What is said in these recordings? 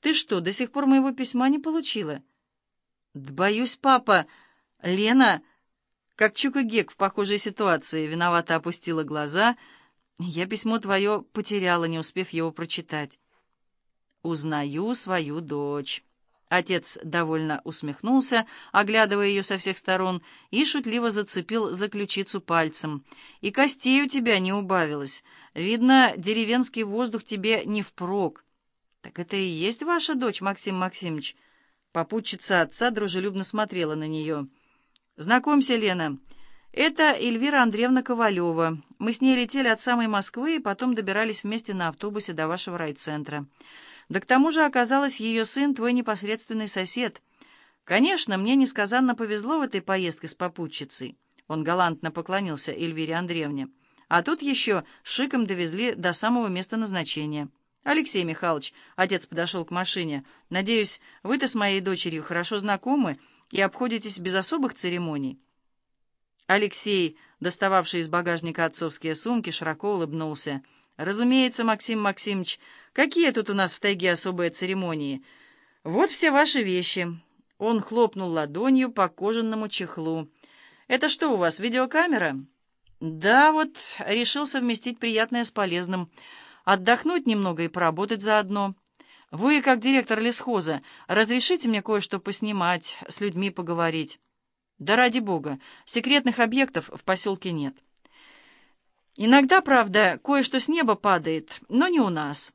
Ты что, до сих пор моего письма не получила?» «Да боюсь, папа. Лена, как Чук и Гек в похожей ситуации, виновато опустила глаза. Я письмо твое потеряла, не успев его прочитать». «Узнаю свою дочь». Отец довольно усмехнулся, оглядывая ее со всех сторон, и шутливо зацепил за ключицу пальцем. «И костей у тебя не убавилось. Видно, деревенский воздух тебе не впрок». «Так это и есть ваша дочь, Максим Максимович?» Попутчица отца дружелюбно смотрела на нее. «Знакомься, Лена, это Эльвира Андреевна Ковалева. Мы с ней летели от самой Москвы и потом добирались вместе на автобусе до вашего райцентра». Да к тому же оказалось ее сын твой непосредственный сосед. Конечно, мне несказанно повезло в этой поездке с попутчицей. Он галантно поклонился Эльвире Андреевне. А тут еще шиком довезли до самого места назначения. «Алексей Михайлович», — отец подошел к машине, — «надеюсь, вы-то с моей дочерью хорошо знакомы и обходитесь без особых церемоний». Алексей, достававший из багажника отцовские сумки, широко улыбнулся — «Разумеется, Максим Максимович, какие тут у нас в тайге особые церемонии? Вот все ваши вещи». Он хлопнул ладонью по кожаному чехлу. «Это что у вас, видеокамера?» «Да, вот решил совместить приятное с полезным. Отдохнуть немного и поработать заодно. Вы, как директор лесхоза, разрешите мне кое-что поснимать, с людьми поговорить?» «Да ради бога, секретных объектов в поселке нет». Иногда, правда, кое-что с неба падает, но не у нас.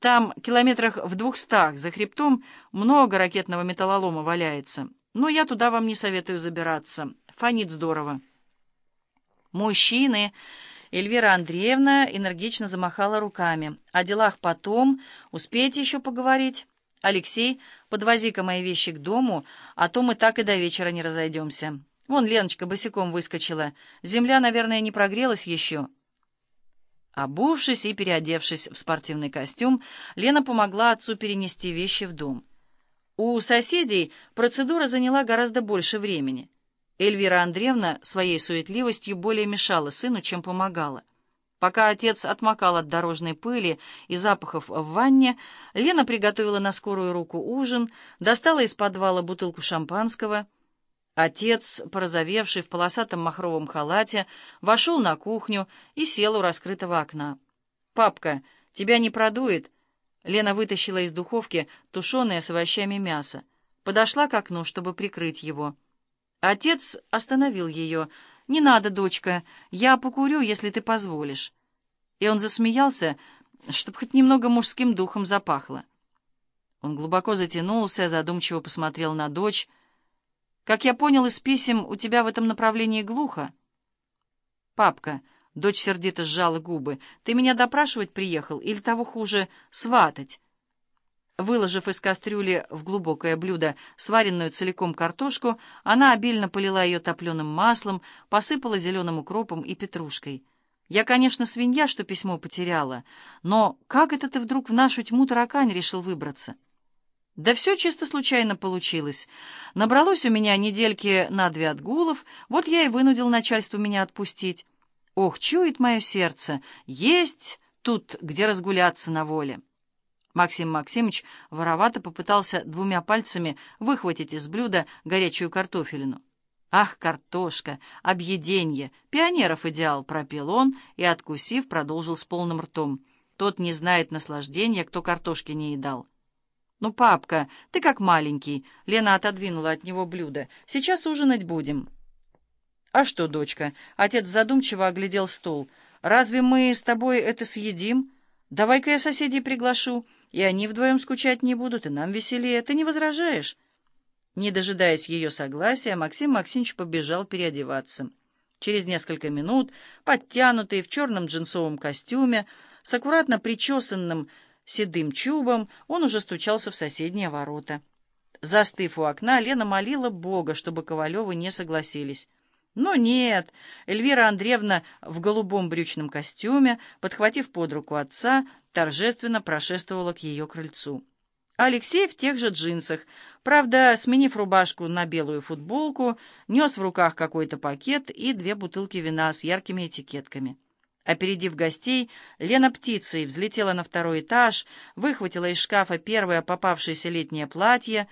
Там километрах в двухстах за хребтом много ракетного металлолома валяется. Но я туда вам не советую забираться. Фонит здорово. Мужчины... Эльвира Андреевна энергично замахала руками. О делах потом. Успеете еще поговорить? Алексей, подвози-ка мои вещи к дому, а то мы так и до вечера не разойдемся. Вон Леночка босиком выскочила. Земля, наверное, не прогрелась еще. Обувшись и переодевшись в спортивный костюм, Лена помогла отцу перенести вещи в дом. У соседей процедура заняла гораздо больше времени. Эльвира Андреевна своей суетливостью более мешала сыну, чем помогала. Пока отец отмокал от дорожной пыли и запахов в ванне, Лена приготовила на скорую руку ужин, достала из подвала бутылку шампанского — Отец, порозовевший в полосатом махровом халате, вошел на кухню и сел у раскрытого окна. «Папка, тебя не продует?» Лена вытащила из духовки тушеное с овощами мясо. Подошла к окну, чтобы прикрыть его. Отец остановил ее. «Не надо, дочка, я покурю, если ты позволишь». И он засмеялся, чтобы хоть немного мужским духом запахло. Он глубоко затянулся, задумчиво посмотрел на дочь, как я понял из писем, у тебя в этом направлении глухо. Папка, дочь сердито сжала губы, ты меня допрашивать приехал или того хуже, сватать? Выложив из кастрюли в глубокое блюдо сваренную целиком картошку, она обильно полила ее топленым маслом, посыпала зеленым укропом и петрушкой. «Я, конечно, свинья, что письмо потеряла, но как это ты вдруг в нашу тьму таракань решил выбраться?» Да все чисто случайно получилось. Набралось у меня недельки на две отгулов, вот я и вынудил начальство меня отпустить. Ох, чует мое сердце, есть тут, где разгуляться на воле. Максим Максимович воровато попытался двумя пальцами выхватить из блюда горячую картофелину. «Ах, картошка, объеденье, пионеров идеал!» — пропел он и, откусив, продолжил с полным ртом. «Тот не знает наслаждения, кто картошки не едал». «Ну, папка, ты как маленький!» Лена отодвинула от него блюдо. «Сейчас ужинать будем». «А что, дочка?» Отец задумчиво оглядел стол. «Разве мы с тобой это съедим? Давай-ка я соседей приглашу, и они вдвоем скучать не будут, и нам веселее. Ты не возражаешь?» Не дожидаясь ее согласия, Максим Максимович побежал переодеваться. Через несколько минут, подтянутый в черном джинсовом костюме, с аккуратно причесанным, седым чубом, он уже стучался в соседние ворота. Застыв у окна, Лена молила Бога, чтобы Ковалевы не согласились. Но нет, Эльвира Андреевна в голубом брючном костюме, подхватив под руку отца, торжественно прошествовала к ее крыльцу. Алексей в тех же джинсах, правда, сменив рубашку на белую футболку, нес в руках какой-то пакет и две бутылки вина с яркими этикетками. Опередив гостей, Лена птицей взлетела на второй этаж, выхватила из шкафа первое попавшееся летнее платье,